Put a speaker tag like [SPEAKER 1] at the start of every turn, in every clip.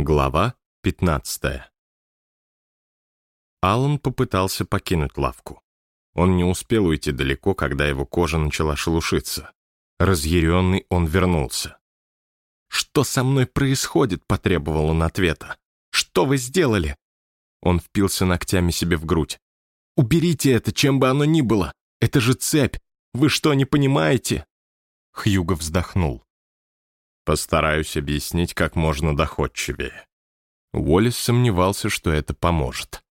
[SPEAKER 1] Глава 15 Алан попытался покинуть лавку. Он не успел уйти далеко, когда его кожа начала шелушиться. Разъяренный он вернулся. «Что со мной происходит?» — потребовал он ответа. «Что вы сделали?» Он впился ногтями себе в грудь. «Уберите это, чем бы оно ни было! Это же цепь! Вы что, не понимаете?» Хьюго вздохнул. Постараюсь объяснить как можно доходчивее. Уоллес сомневался, что это поможет.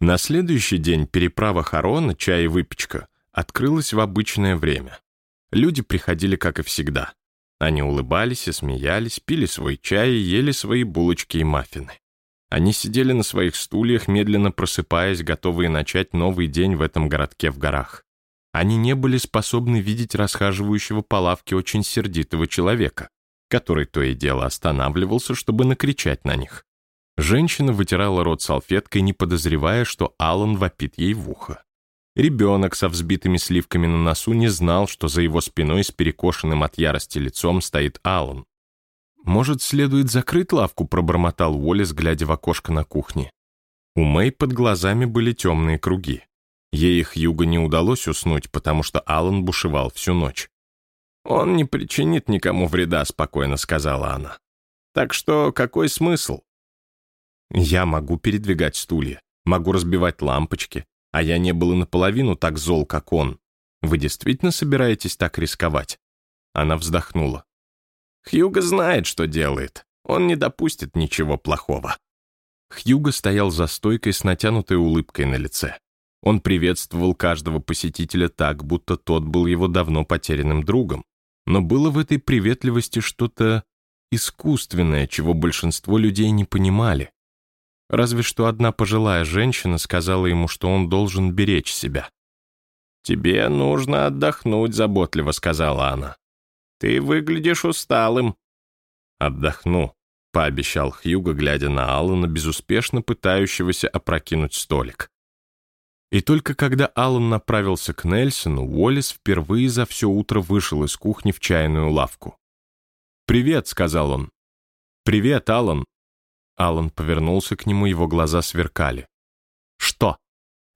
[SPEAKER 1] На следующий день переправа Харона, чай и выпечка, открылась в обычное время. Люди приходили, как и всегда. Они улыбались и смеялись, пили свой чай и ели свои булочки и маффины. Они сидели на своих стульях, медленно просыпаясь, готовые начать новый день в этом городке в горах они не были способны видеть расхаживающего по лавке очень сердитого человека, который то и дело останавливался, чтобы накричать на них. Женщина вытирала рот салфеткой, не подозревая, что Алан вопит ей в ухо. Ребенок со взбитыми сливками на носу не знал, что за его спиной с перекошенным от ярости лицом стоит Алан. «Может, следует закрыть лавку?» — пробормотал Уоллес, глядя в окошко на кухне. У Мэй под глазами были темные круги. Ей их юга не удалось уснуть, потому что Алан бушевал всю ночь. «Он не причинит никому вреда», — спокойно сказала она. «Так что какой смысл?» «Я могу передвигать стулья, могу разбивать лампочки, а я не был и наполовину так зол, как он. Вы действительно собираетесь так рисковать?» Она вздохнула. «Хьюго знает, что делает. Он не допустит ничего плохого». Хьюго стоял за стойкой с натянутой улыбкой на лице. Он приветствовал каждого посетителя так, будто тот был его давно потерянным другом. Но было в этой приветливости что-то искусственное, чего большинство людей не понимали. Разве что одна пожилая женщина сказала ему, что он должен беречь себя. «Тебе нужно отдохнуть», — заботливо сказала она. «Ты выглядишь усталым». «Отдохну», — пообещал Хьюго, глядя на Аллана, безуспешно пытающегося опрокинуть столик. И только когда Аллан направился к Нельсону, Уоллес впервые за все утро вышел из кухни в чайную лавку. «Привет», — сказал он. «Привет, Аллан». Аллан повернулся к нему, его глаза сверкали. «Что?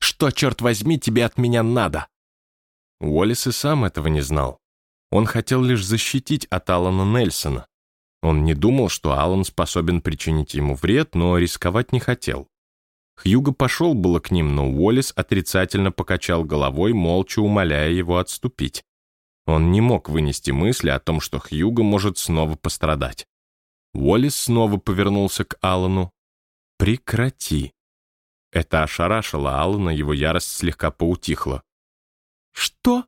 [SPEAKER 1] Что, черт возьми, тебе от меня надо?» Уоллес и сам этого не знал. Он хотел лишь защитить от Алана Нельсона. Он не думал, что Алан способен причинить ему вред, но рисковать не хотел. Хьюго пошел было к ним, но Уоллес отрицательно покачал головой, молча умоляя его отступить. Он не мог вынести мысли о том, что Хьюго может снова пострадать. Уоллес снова повернулся к Аллану. «Прекрати». Это ошарашило Аллана, его ярость слегка поутихла. «Что?»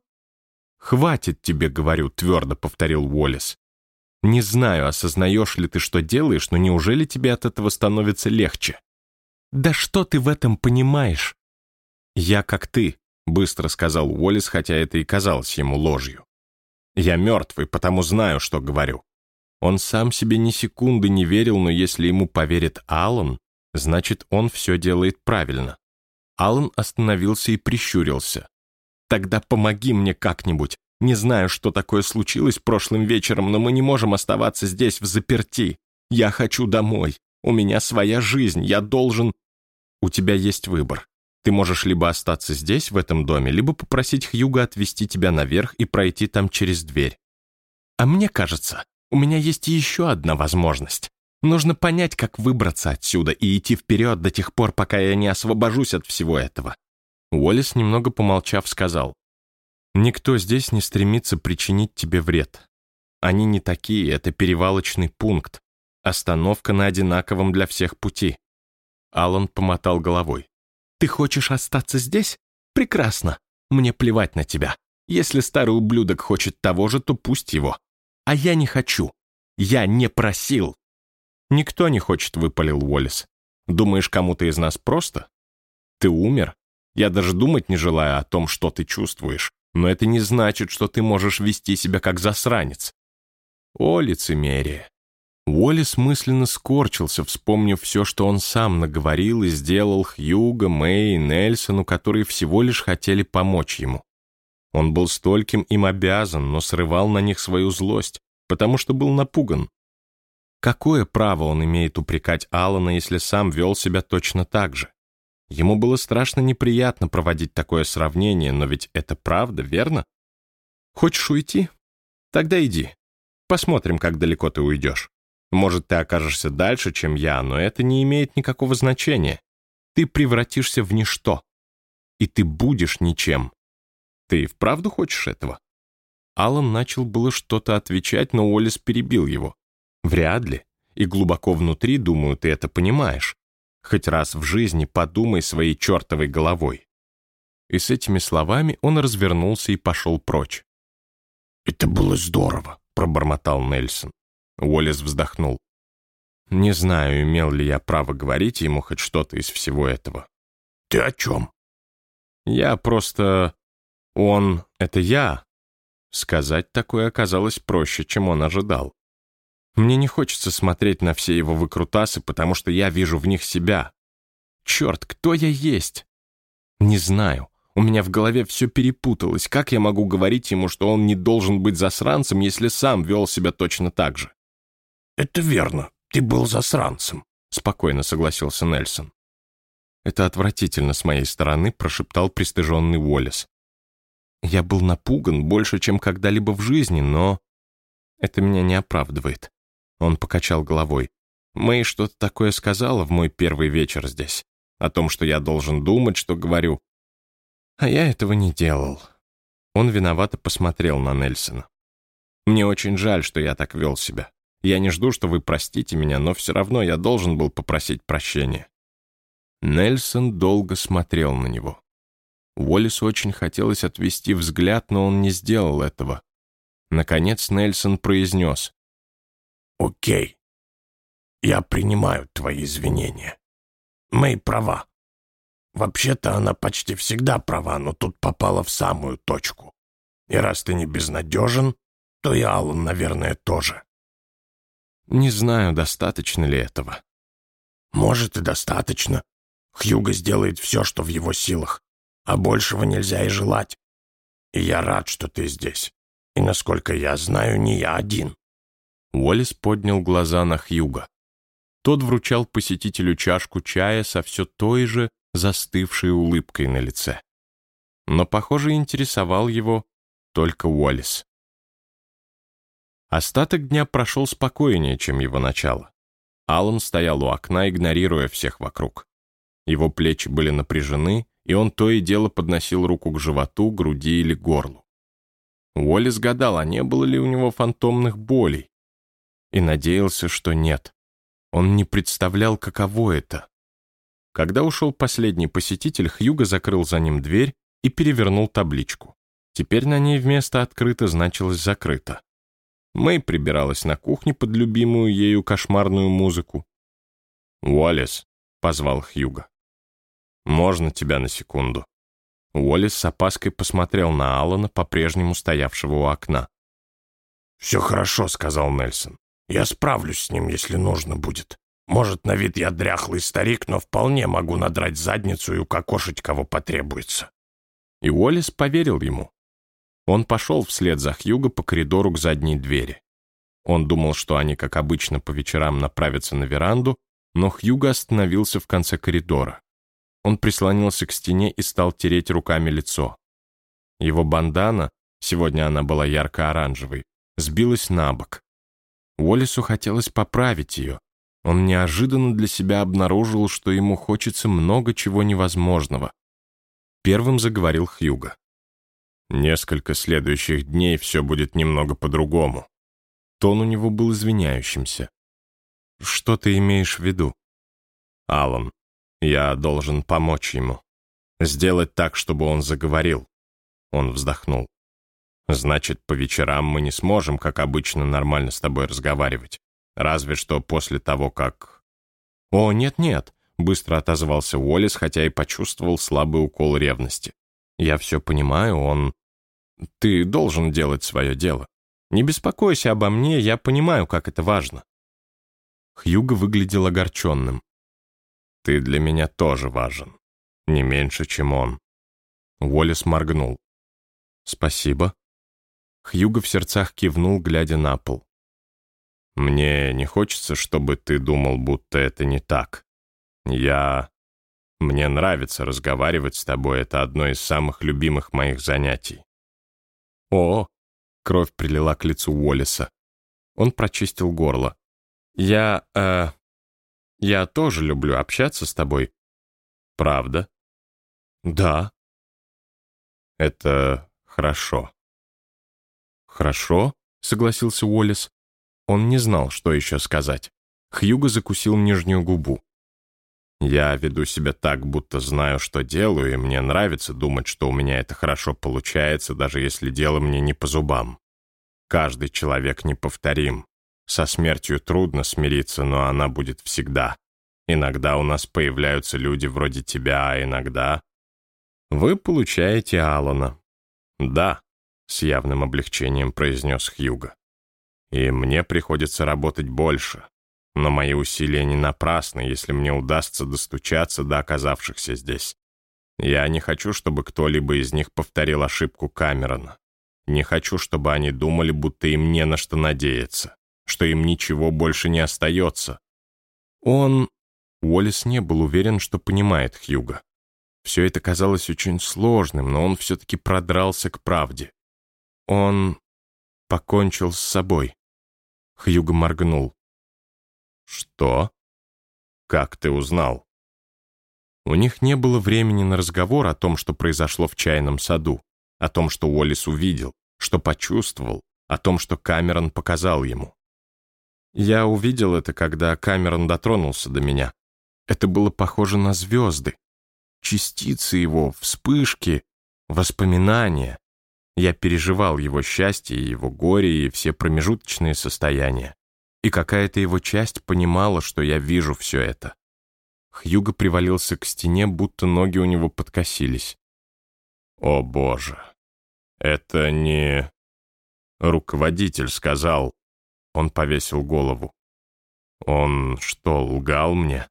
[SPEAKER 1] «Хватит тебе, говорю», — твердо повторил Уоллес. «Не знаю, осознаешь ли ты, что делаешь, но неужели тебе от этого становится легче?» «Да что ты в этом понимаешь?» «Я как ты», — быстро сказал Уоллес, хотя это и казалось ему ложью. «Я мертвый, потому знаю, что говорю». Он сам себе ни секунды не верил, но если ему поверит Аллан, значит, он все делает правильно. Аллан остановился и прищурился. «Тогда помоги мне как-нибудь. Не знаю, что такое случилось прошлым вечером, но мы не можем оставаться здесь в заперти. Я хочу домой. У меня своя жизнь. Я должен...» У тебя есть выбор. Ты можешь либо остаться здесь, в этом доме, либо попросить Хьюга отвезти тебя наверх и пройти там через дверь. А мне кажется, у меня есть еще одна возможность. Нужно понять, как выбраться отсюда и идти вперед до тех пор, пока я не освобожусь от всего этого. Уоллес, немного помолчав, сказал, «Никто здесь не стремится причинить тебе вред. Они не такие, это перевалочный пункт, остановка на одинаковом для всех пути. Алан помотал головой. «Ты хочешь остаться здесь? Прекрасно. Мне плевать на тебя. Если старый ублюдок хочет того же, то пусть его. А я не хочу. Я не просил». «Никто не хочет», — выпалил Уоллес. «Думаешь, кому-то из нас просто? Ты умер? Я даже думать не желаю о том, что ты чувствуешь. Но это не значит, что ты можешь вести себя как засранец». «О, лицемерие! Уоллес мысленно скорчился, вспомнив все, что он сам наговорил и сделал Хьюго, Мэй и Нельсону, которые всего лишь хотели помочь ему. Он был стольким им обязан, но срывал на них свою злость, потому что был напуган. Какое право он имеет упрекать Алана, если сам вел себя точно так же? Ему было страшно неприятно проводить такое сравнение, но ведь это правда, верно? Хочешь уйти? Тогда иди. Посмотрим, как далеко ты уйдешь. Может, ты окажешься дальше, чем я, но это не имеет никакого значения. Ты превратишься в ничто. И ты будешь ничем. Ты вправду хочешь этого? Алан начал было что-то отвечать, но Уоллес перебил его. Вряд ли. И глубоко внутри, думаю, ты это понимаешь. Хоть раз в жизни подумай своей чертовой головой. И с этими словами он развернулся и пошел прочь.
[SPEAKER 2] «Это было здорово», —
[SPEAKER 1] пробормотал Нельсон. Уоллес вздохнул. Не знаю, имел ли я право говорить ему хоть что-то из всего этого.
[SPEAKER 2] «Ты о чем?»
[SPEAKER 1] «Я просто... Он — это я». Сказать такое оказалось проще, чем он ожидал. Мне не хочется смотреть на все его выкрутасы, потому что я вижу в них себя. Черт, кто я есть? Не знаю. У меня в голове все перепуталось. Как я могу говорить ему, что он не должен быть засранцем, если сам вел себя точно так же?
[SPEAKER 2] «Это верно. Ты был засранцем», —
[SPEAKER 1] спокойно согласился Нельсон. «Это отвратительно с моей стороны», — прошептал пристыженный Уоллес. «Я был напуган больше, чем когда-либо в жизни, но это меня не оправдывает». Он покачал головой. Мэй что-то такое сказала в мой первый вечер здесь. О том, что я должен думать, что говорю. А я этого не делал. Он виновато посмотрел на Нельсона. Мне очень жаль, что я так вел себя. Я не жду, что вы простите меня, но все равно я должен был попросить прощения. Нельсон долго смотрел на него. Уоллесу очень хотелось отвести взгляд, но он не сделал этого. Наконец Нельсон произнес.
[SPEAKER 2] «Окей. Я принимаю твои извинения. Мэй права. Вообще-то она почти всегда права, но тут попала в самую точку. И раз ты не безнадежен, то и Аллан, наверное, тоже.
[SPEAKER 1] Не знаю, достаточно ли этого.
[SPEAKER 2] Может, и достаточно. Хьюго сделает все, что в его силах, а большего нельзя и желать. И я рад, что ты здесь. И, насколько я знаю, не я один.
[SPEAKER 1] Уоллес поднял глаза на Хьюга. Тот вручал посетителю чашку чая со все той же застывшей улыбкой на лице. Но, похоже, интересовал его только Уоллес. Остаток дня прошел спокойнее, чем его начало. Алан стоял у окна, игнорируя всех вокруг. Его плечи были напряжены, и он то и дело подносил руку к животу, груди или горлу. Уоллес гадал, а не было ли у него фантомных болей, и надеялся, что нет. Он не представлял, каково это когда ушел последний посетитель, Хьюго закрыл за ним дверь и перевернул табличку. Теперь на ней вместо «открыто» значилось «закрыто». Мэй прибиралась на кухне под любимую ею кошмарную музыку. «Уоллес», — позвал Хьюго. «Можно тебя на секунду?» Уоллес с опаской посмотрел на Алана, по-прежнему стоявшего у окна.
[SPEAKER 2] «Все хорошо», — сказал Нельсон. «Я справлюсь с ним, если нужно будет». Может, на вид я дряхлый старик, но вполне могу надрать задницу и укокошить, кого потребуется».
[SPEAKER 1] И Уоллес поверил ему. Он пошел вслед за Хьюго по коридору к задней двери. Он думал, что они, как обычно, по вечерам направятся на веранду, но Хьюго остановился в конце коридора. Он прислонился к стене и стал тереть руками лицо. Его бандана, сегодня она была ярко-оранжевой, сбилась на бок. Уоллесу хотелось поправить ее, он неожиданно для себя обнаружил, что ему хочется много чего невозможного. Первым заговорил Хьюго. Несколько следующих дней все будет немного по-другому. Тон у него был извиняющимся. Что ты имеешь в виду? Алан, я должен помочь ему. Сделать так, чтобы он заговорил. Он вздохнул. Значит, по вечерам мы не сможем, как обычно, нормально с тобой разговаривать. Разве что после того, как... «О, нет-нет», — быстро отозвался Уоллес, хотя и почувствовал слабый укол ревности. «Я все понимаю, он... Ты должен делать свое дело. Не беспокойся обо мне, я понимаю, как это важно». Хьюго выглядел огорченным. «Ты для меня тоже важен. Не меньше, чем он». Уоллес моргнул. «Спасибо». Хьюго в сердцах кивнул, глядя на пол. Мне не хочется, чтобы ты думал, будто это не так. Я... Мне нравится разговаривать с тобой, это одно из самых любимых моих занятий. О, кровь прилила к лицу Уоллеса. Он прочистил горло. Я, э... Я тоже люблю общаться с тобой. Правда? Да. Это хорошо. Хорошо, согласился Уоллес. Он не знал, что еще сказать. Хьюго закусил нижнюю губу. Я веду себя так, будто знаю, что делаю, и мне нравится думать, что у меня это хорошо получается, даже если дело мне не по зубам. Каждый человек неповторим. Со смертью трудно смириться, но она будет всегда. Иногда у нас появляются люди вроде тебя, а иногда... Вы получаете Алана. Да, с явным облегчением произнес Хьюго. И мне приходится работать больше. Но мои усилия не напрасны, если мне удастся достучаться до оказавшихся здесь. Я не хочу, чтобы кто-либо из них повторил ошибку Камерона. Не хочу, чтобы они думали, будто им не на что надеяться, что им ничего больше не остается. Он... Уоллес не был уверен, что понимает Хьюга. Все это казалось очень сложным, но он все-таки продрался к правде. Он покончил с собой. Хьюга моргнул. «Что? Как ты узнал?» У них не было времени на разговор о том, что произошло в чайном саду, о том, что Уоллес увидел, что почувствовал, о том, что Камерон показал ему. Я увидел это, когда Камерон дотронулся до меня. Это было похоже на звезды. Частицы его, вспышки, воспоминания. Я переживал его счастье, его горе и все промежуточные состояния и какая-то его часть понимала, что я вижу все это. Хьюго привалился к стене, будто ноги у него подкосились. «О, Боже! Это не...» Руководитель сказал. Он повесил голову. «Он что, лгал мне?»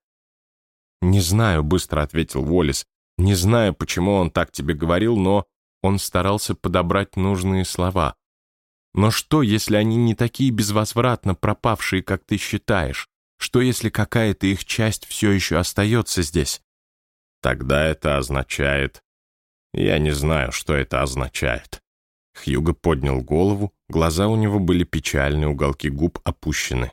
[SPEAKER 1] «Не знаю», — быстро ответил Уоллес. «Не знаю, почему он так тебе говорил, но он старался подобрать нужные слова. Но что, если они не такие безвозвратно пропавшие, как ты считаешь? Что, если какая-то их часть все еще остается здесь? Тогда это означает... Я не знаю, что это означает. Хьюго поднял голову, глаза у него были печальные, уголки губ опущены.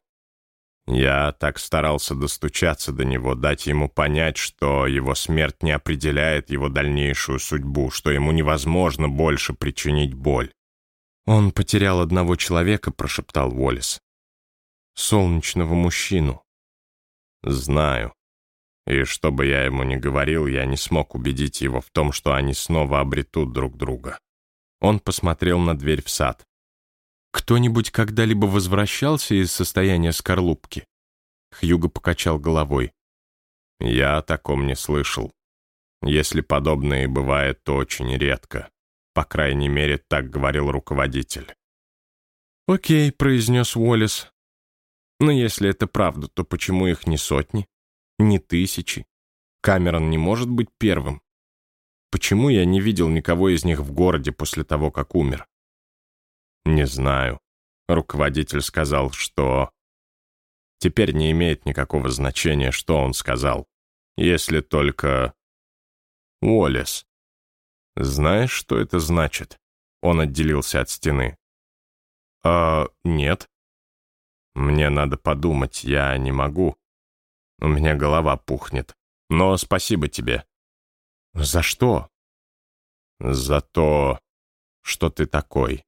[SPEAKER 1] Я так старался достучаться до него, дать ему понять, что его смерть не определяет его дальнейшую судьбу, что ему невозможно больше причинить боль. «Он потерял одного человека», — прошептал Уоллес. «Солнечного мужчину». «Знаю. И что бы я ему ни говорил, я не смог убедить его в том, что они снова обретут друг друга». Он посмотрел на дверь в сад. «Кто-нибудь когда-либо возвращался из состояния скорлупки?» Хьюго покачал головой. «Я о таком не слышал. Если подобное и бывает, то очень редко. По крайней мере, так говорил руководитель. «Окей», — произнес Уоллес. «Но если это правда, то почему их не сотни, не тысячи? Камерон не может быть первым. Почему я не видел никого из них в городе после того, как умер?» «Не знаю». Руководитель сказал, что... Теперь не имеет никакого значения, что он сказал. Если только... Уоллес. «Знаешь, что это значит?» Он отделился от стены. «А, нет». «Мне надо подумать, я не могу. У меня голова пухнет. Но спасибо тебе». «За что?» «За то, что ты такой».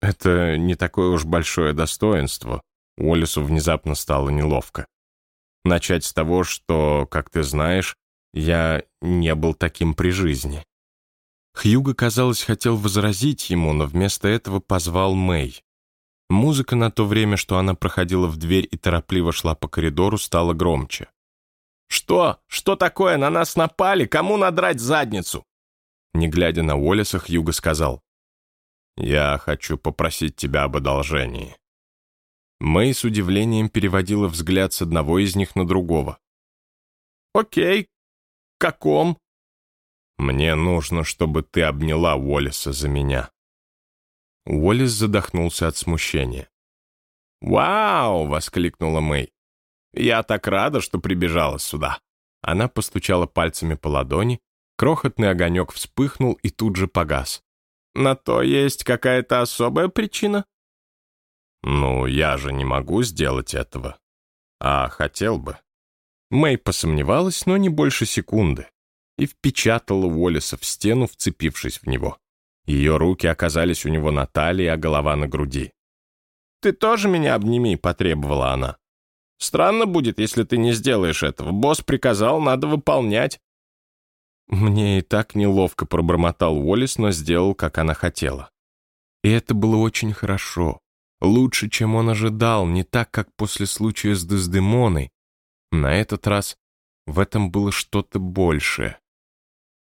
[SPEAKER 1] «Это не такое уж большое достоинство». Уоллесу внезапно стало неловко. Начать с того, что, как ты знаешь, я не был таким при жизни. Хьюго, казалось, хотел возразить ему, но вместо этого позвал Мэй. Музыка на то время, что она проходила в дверь и торопливо шла по коридору, стала громче. «Что? Что такое? На нас напали? Кому надрать задницу?» Не глядя на Уоллеса, Хьюго сказал. «Я хочу попросить тебя об одолжении». Мэй с удивлением переводила взгляд с одного из них на другого. «Окей. Каком?» Мне нужно, чтобы ты обняла Уоллеса за меня». Уоллес задохнулся от смущения. «Вау!» — воскликнула Мэй. «Я так рада, что прибежала сюда». Она постучала пальцами по ладони, крохотный огонек вспыхнул и тут же погас. «На то есть какая-то особая причина?» «Ну, я же не могу сделать этого. А хотел бы». Мэй посомневалась, но не больше секунды, и впечатала Уоллеса в стену, вцепившись в него. Ее руки оказались у него на талии, а голова на груди. «Ты тоже меня обними», — потребовала она. «Странно будет, если ты не сделаешь этого. Босс приказал, надо выполнять». Мне и так неловко пробормотал Уоллес, но сделал, как она хотела. И это было очень хорошо. Лучше, чем он ожидал, не так, как после случая с Дездемоной. На этот раз в этом было что-то большее.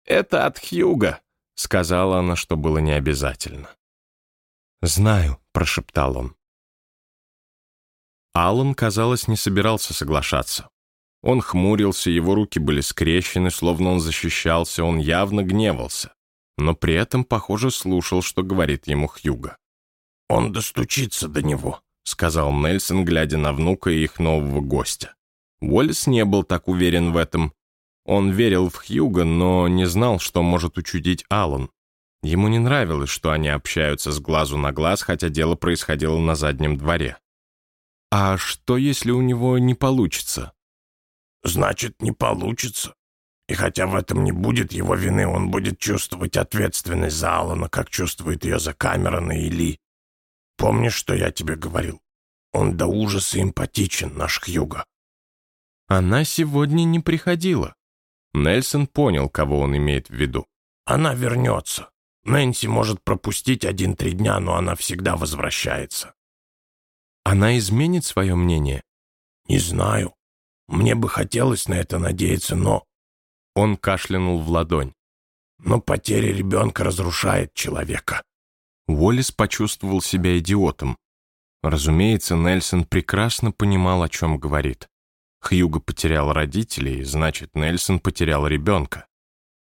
[SPEAKER 1] «Это от Хьюга», — сказала она, что было не обязательно. «Знаю», — прошептал он. Аллан, казалось, не собирался соглашаться. Он хмурился, его руки были скрещены, словно он защищался, он явно гневался, но при этом, похоже, слушал, что говорит ему Хьюга.
[SPEAKER 2] «Он достучится до него», —
[SPEAKER 1] сказал Нельсон, глядя на внука и их нового гостя. Уоллес не был так уверен в этом. Он верил в Хьюга, но не знал, что может учудить Аллан. Ему не нравилось, что они общаются с глазу на глаз, хотя дело происходило на заднем дворе. А что, если у него не получится?
[SPEAKER 2] Значит, не получится. И хотя в этом не будет его вины, он будет чувствовать ответственность за Алана, как чувствует ее за Камерона и Ли. Помнишь, что я тебе говорил? Он до ужаса эмпатичен, наш Хьюго.
[SPEAKER 1] Она сегодня не приходила. Нельсон понял, кого он имеет в виду.
[SPEAKER 2] Она вернется. Нэнси может пропустить один-три дня, но она всегда возвращается.
[SPEAKER 1] Она изменит свое мнение?
[SPEAKER 2] Не знаю. Мне бы хотелось на это надеяться, но...
[SPEAKER 1] Он кашлянул в ладонь.
[SPEAKER 2] Но потеря ребенка разрушает человека.
[SPEAKER 1] Уоллес почувствовал себя идиотом. Разумеется, Нельсон прекрасно понимал, о чем говорит. Хьюго потерял родителей, значит, Нельсон потерял ребенка.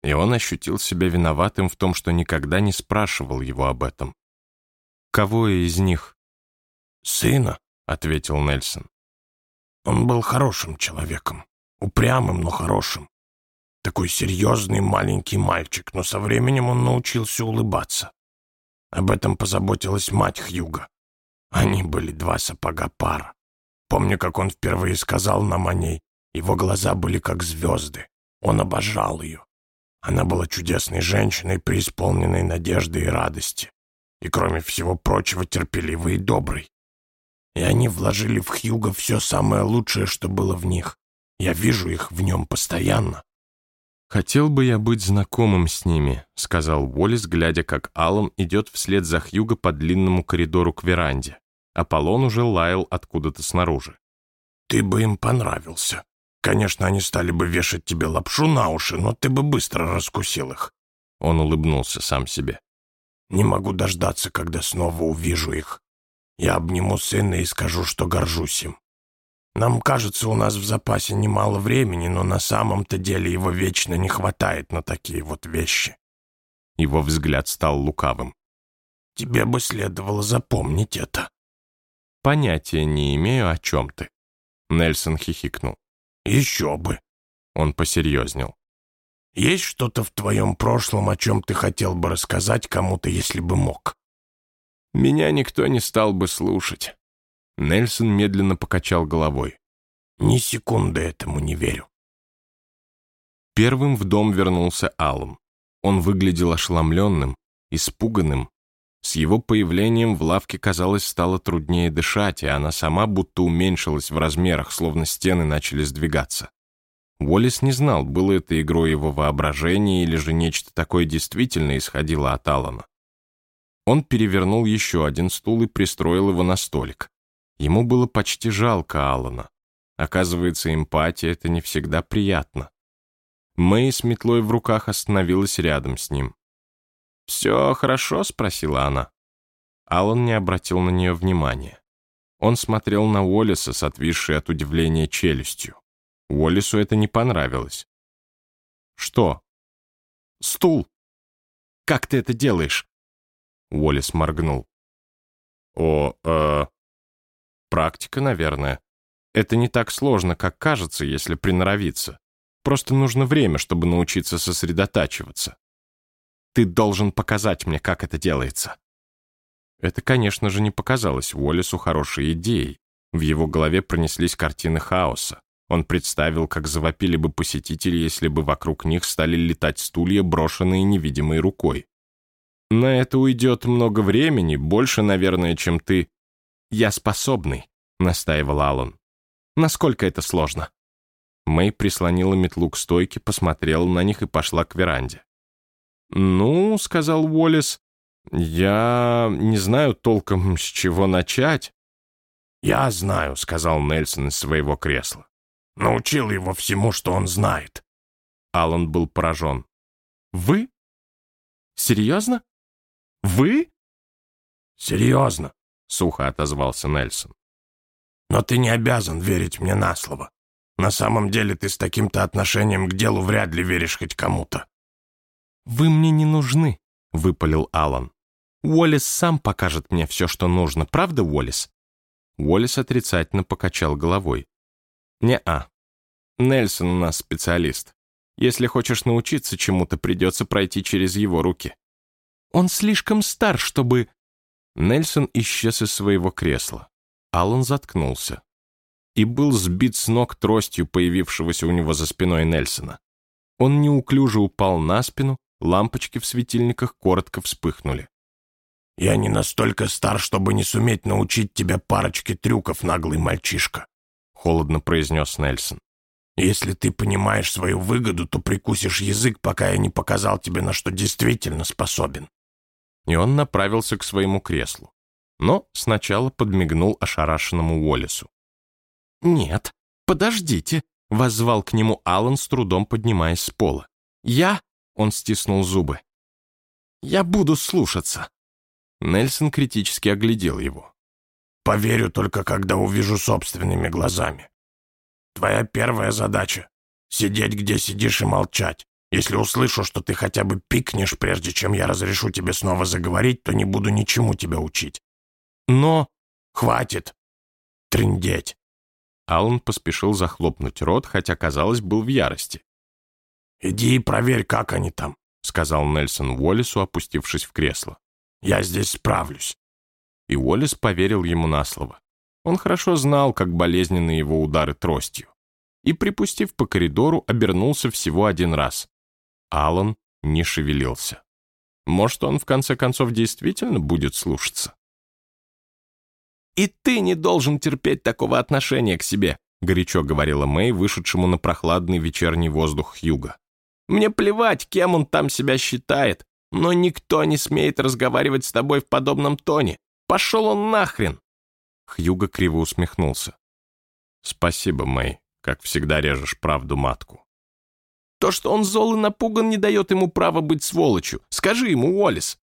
[SPEAKER 1] И он ощутил себя виноватым в том, что никогда не спрашивал его об этом. «Кого из них?»
[SPEAKER 2] «Сына», — ответил Нельсон. «Он был хорошим человеком, упрямым, но хорошим. Такой серьезный маленький мальчик, но со временем он научился улыбаться. Об этом позаботилась мать Хьюга. Они были два сапога пара. Помню, как он впервые сказал нам о ней. Его глаза были как звезды. Он обожал ее. Она была чудесной женщиной, преисполненной надежды и радости. И, кроме всего прочего, терпеливой и доброй. И они вложили в Хьюга все самое лучшее, что было в них. Я вижу их в нем постоянно.
[SPEAKER 1] «Хотел бы я быть знакомым с ними», — сказал Уоллес, глядя, как Аллан идет вслед за Хьюго по длинному коридору к веранде. Аполлон уже лаял откуда-то снаружи.
[SPEAKER 2] «Ты бы им понравился. Конечно, они стали бы вешать тебе лапшу на уши, но ты бы быстро раскусил их».
[SPEAKER 1] Он улыбнулся сам себе.
[SPEAKER 2] «Не могу дождаться, когда снова увижу их. Я обниму сына и скажу, что горжусь им. Нам кажется, у нас в запасе немало времени, но на самом-то деле его вечно не хватает на такие вот вещи.
[SPEAKER 1] Его взгляд стал лукавым.
[SPEAKER 2] Тебе бы следовало запомнить это.
[SPEAKER 1] Понятия не имею, о чем ты. Нельсон хихикнул.
[SPEAKER 2] Еще бы.
[SPEAKER 1] Он посерьезнел.
[SPEAKER 2] Есть что-то в твоем прошлом, о чем ты хотел бы рассказать кому-то, если бы мог?
[SPEAKER 1] Меня никто не стал бы слушать. Нельсон медленно покачал головой.
[SPEAKER 2] «Ни секунды этому не верю».
[SPEAKER 1] Первым в дом вернулся Аллан. Он выглядел ошеломленным, испуганным. С его появлением в лавке, казалось, стало труднее дышать, и она сама будто уменьшилась в размерах, словно стены начали сдвигаться. Уоллес не знал, было это игрой его воображения или же нечто такое действительно исходило от Аллана. Он перевернул еще один стул и пристроил его на столик. Ему было почти жалко Алана. Оказывается, эмпатия — это не всегда приятно. Мэй с метлой в руках остановилась рядом с ним. «Все хорошо?» — спросила она. Алан не обратил на нее внимания. Он смотрел на Уоллеса с отвисшей от удивления челюстью. Уоллесу это не понравилось. «Что?» «Стул!» «Как ты это делаешь?» Уоллес моргнул. «О, э, практика, наверное. Это не так сложно, как кажется, если приноровиться. Просто нужно время, чтобы научиться сосредотачиваться. Ты должен показать мне, как это делается». Это, конечно же, не показалось Уоллесу хорошей идеей. В его голове пронеслись картины хаоса. Он представил, как завопили бы посетители, если бы вокруг них стали летать стулья, брошенные невидимой рукой. На это уйдет много времени, больше, наверное, чем ты. «Я способный», — настаивал Аллан. «Насколько это сложно?» Мэй прислонила метлу к стойке, посмотрела на них и пошла к веранде. «Ну», — сказал Уоллес, — «я не знаю толком, с чего начать».
[SPEAKER 2] «Я знаю», — сказал Нельсон из своего кресла. «Научил его всему, что он знает».
[SPEAKER 1] Алан был поражен. «Вы? Серьезно? Вы?»
[SPEAKER 2] «Серьезно», —
[SPEAKER 1] сухо отозвался Нельсон.
[SPEAKER 2] «Но ты не обязан верить мне на слово. На самом деле ты с таким-то отношением к делу вряд ли веришь хоть кому-то».
[SPEAKER 1] «Вы мне не нужны», — выпалил Алан. «Уоллес сам покажет мне все, что нужно, правда, Уоллес?» Уоллес отрицательно покачал головой. «Не-а. Нельсон у нас специалист. Если хочешь научиться чему-то, придется пройти через его руки». «Он слишком стар, чтобы...» Нельсон исчез из своего кресла. Алан заткнулся. И был сбит с ног тростью, появившегося у него за спиной Нельсона. Он неуклюже упал на спину, лампочки в светильниках коротко вспыхнули.
[SPEAKER 2] «Я не настолько стар, чтобы не суметь научить тебя парочке трюков, наглый мальчишка», — холодно произнес Нельсон. «Если ты понимаешь свою выгоду, то прикусишь язык, пока я не показал тебе, на что действительно способен».
[SPEAKER 1] И он направился к своему креслу. Но сначала подмигнул ошарашенному Уоллесу. «Нет, подождите», — воззвал к нему Алан с трудом поднимаясь с пола. «Я...» — он стиснул зубы. «Я буду слушаться». Нельсон критически оглядел его.
[SPEAKER 2] «Поверю только, когда увижу собственными глазами. Твоя первая задача — сидеть, где сидишь, и молчать. Если услышу, что ты хотя бы пикнешь, прежде чем я разрешу тебе снова заговорить, то не буду ничему тебя учить. Но хватит трындеть».
[SPEAKER 1] Аллан поспешил захлопнуть рот, хотя, казалось, был в ярости.
[SPEAKER 2] «Иди и проверь, как они там», — сказал Нельсон Уоллесу, опустившись в кресло. Я здесь справлюсь».
[SPEAKER 1] И Уоллес поверил ему на слово. Он хорошо знал, как болезненны его удары тростью. И, припустив по коридору, обернулся всего один раз. Алан не шевелился. Может, он в конце концов действительно будет слушаться? «И ты не должен терпеть такого отношения к себе», горячо говорила Мэй, вышедшему на прохладный вечерний воздух юга. «Мне плевать, кем он там себя считает. Но никто не смеет разговаривать с тобой в подобном тоне. Пошел он нахрен!» Хьюго криво усмехнулся. «Спасибо, Мэй. Как всегда режешь правду матку». «То, что он зол и напуган, не дает ему права быть сволочью. Скажи ему, Уоллес».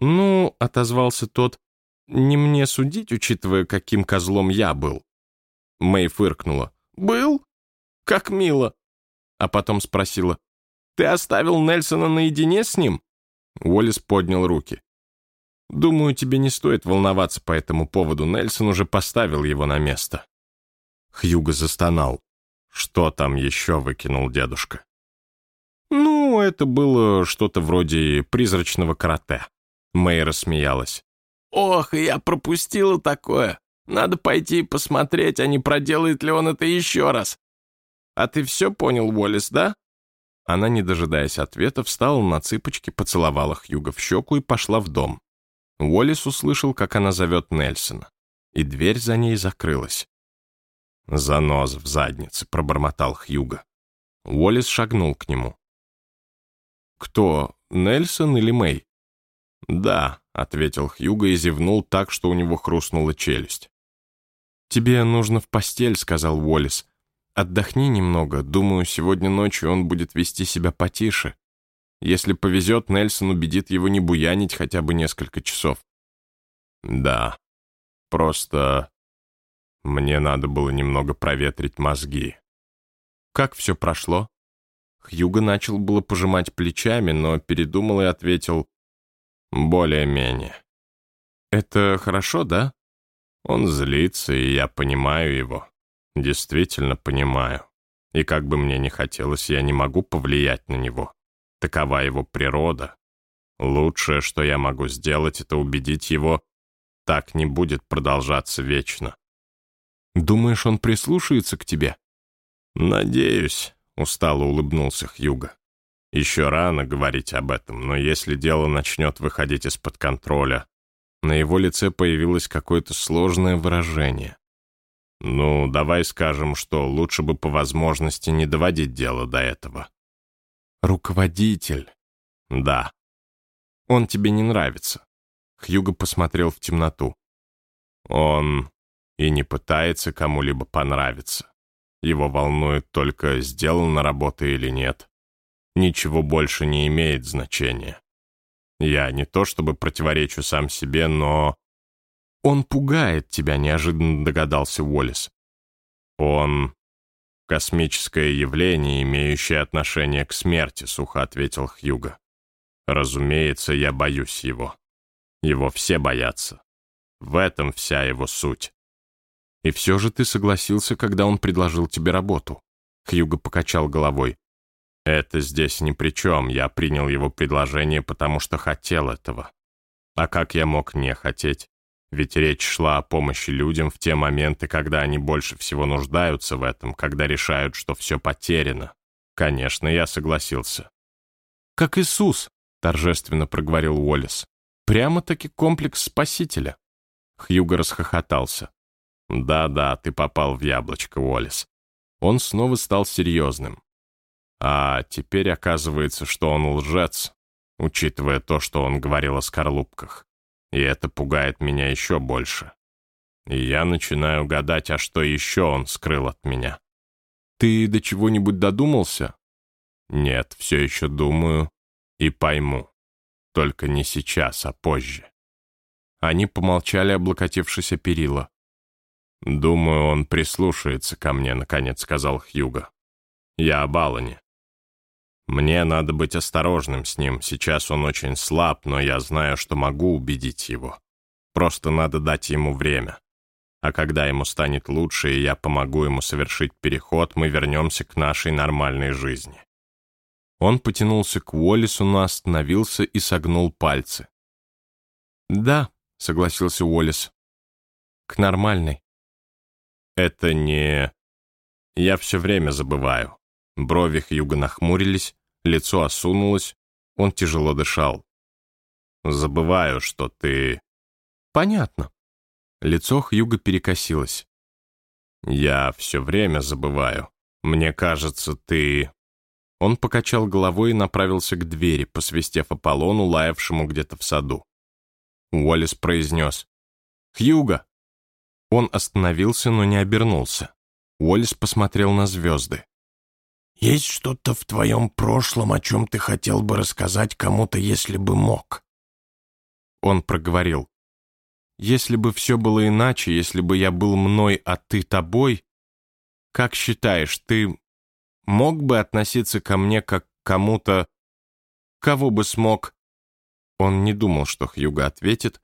[SPEAKER 1] «Ну», — отозвался тот, — «не мне судить, учитывая, каким козлом я был». Мэй фыркнула. «Был? Как мило». А потом спросила, «Ты оставил Нельсона наедине с ним?» Уоллес поднял руки. «Думаю, тебе не стоит волноваться по этому поводу. Нельсон уже поставил его на место». Хьюго застонал. «Что там еще?» — выкинул дедушка. «Ну, это было что-то вроде призрачного карате». Мэй рассмеялась. «Ох, я пропустила такое. Надо пойти посмотреть, а не проделает ли он это еще раз. А ты все понял, Уоллес, да?» Она, не дожидаясь ответа, встала на цыпочки, поцеловала Хьюга в щеку и пошла в дом. Уоллес услышал, как она зовет Нельсона, и дверь за ней закрылась. «Занос в заднице», — пробормотал Хьюга. Уоллес шагнул к нему. «Кто, Нельсон или Мэй?» «Да», — ответил Хьюго и зевнул так, что у него хрустнула челюсть. «Тебе нужно в постель», — сказал Уоллес. Отдохни немного. Думаю, сегодня ночью он будет вести себя потише. Если повезет, Нельсон убедит его не буянить хотя бы несколько часов. Да, просто мне надо было немного проветрить мозги. Как все прошло? Хьюго начал было пожимать плечами, но передумал и ответил «более-менее». «Это хорошо, да?» Он злится, и я понимаю его. Действительно понимаю. И как бы мне ни хотелось, я не могу повлиять на него. Такова его природа. Лучшее, что я могу сделать, это убедить его, так не будет продолжаться вечно.
[SPEAKER 3] Думаешь, он прислушается к тебе?
[SPEAKER 1] Надеюсь, устало улыбнулся Хьюга. Еще рано говорить об этом, но если дело начнет выходить из-под контроля, на его лице появилось какое-то сложное выражение. «Ну, давай скажем, что лучше бы по возможности не доводить дело до этого».
[SPEAKER 3] «Руководитель».
[SPEAKER 1] «Да».
[SPEAKER 3] «Он тебе не нравится». Хьюго посмотрел в темноту.
[SPEAKER 1] «Он и не пытается кому-либо понравиться. Его волнует только, сделана работа или нет. Ничего больше не имеет значения. Я не то чтобы противоречу сам себе, но...
[SPEAKER 3] Он пугает тебя, неожиданно догадался Уоллес.
[SPEAKER 1] Он... Космическое явление, имеющее отношение к смерти, сухо ответил Хьюго. Разумеется, я боюсь его. Его все боятся. В этом вся его суть.
[SPEAKER 3] И все же ты согласился, когда он предложил тебе работу. Хьюго покачал головой.
[SPEAKER 1] Это здесь ни при чем, я принял его предложение, потому что хотел этого. А как я мог не хотеть? Ведь речь шла о помощи людям в те моменты, когда они больше всего нуждаются в этом, когда решают, что все потеряно. Конечно, я согласился.
[SPEAKER 3] «Как Иисус», — торжественно проговорил Уоллес. «Прямо-таки комплекс спасителя».
[SPEAKER 1] Хьюго расхохотался. «Да-да, ты попал в яблочко, Уоллес». Он снова стал серьезным. А теперь оказывается, что он лжец, учитывая то, что он говорил о скорлупках. И это пугает меня еще больше. И я начинаю гадать, а что еще он скрыл от меня.
[SPEAKER 3] Ты до чего-нибудь додумался?
[SPEAKER 1] Нет, все еще думаю и пойму. Только не сейчас, а позже.
[SPEAKER 3] Они помолчали, облокотившись о перила.
[SPEAKER 1] «Думаю, он прислушается ко мне», — наконец сказал Хьюго. «Я об Алане. Мне надо быть осторожным с ним. Сейчас он очень слаб, но я знаю, что могу убедить его. Просто надо дать ему время. А когда ему станет лучше, и я помогу ему совершить переход, мы вернемся к нашей нормальной жизни».
[SPEAKER 3] Он потянулся к Уоллесу, но остановился и согнул пальцы. «Да», — согласился Уоллес, — «к нормальной».
[SPEAKER 1] «Это не...» «Я все время забываю. Брови Хьюга нахмурились, лицо осунулось, он тяжело дышал. «Забываю, что ты...»
[SPEAKER 3] «Понятно». Лицо Хьюга перекосилось.
[SPEAKER 1] «Я все время забываю. Мне кажется, ты...»
[SPEAKER 3] Он покачал головой и направился к двери, посвистев Аполлону, лаявшему где-то в саду. Уоллес произнес «Хьюга!» Он остановился, но не обернулся. Уоллес посмотрел на звезды.
[SPEAKER 2] Есть что-то в твоем прошлом, о чем ты хотел бы рассказать кому-то, если бы мог?»
[SPEAKER 3] Он проговорил. «Если бы все было иначе, если бы я был мной, а ты тобой, как считаешь, ты мог бы относиться ко мне как к кому-то, кого бы смог?» Он не думал, что Хьюга ответит,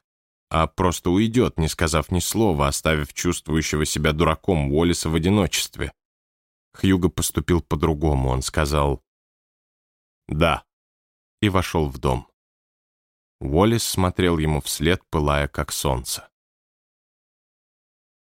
[SPEAKER 3] а просто уйдет, не сказав ни слова, оставив чувствующего себя дураком Уоллеса в одиночестве. Хьюго поступил по-другому. Он сказал «Да» и вошел в дом. Уоллес смотрел ему вслед, пылая как солнце.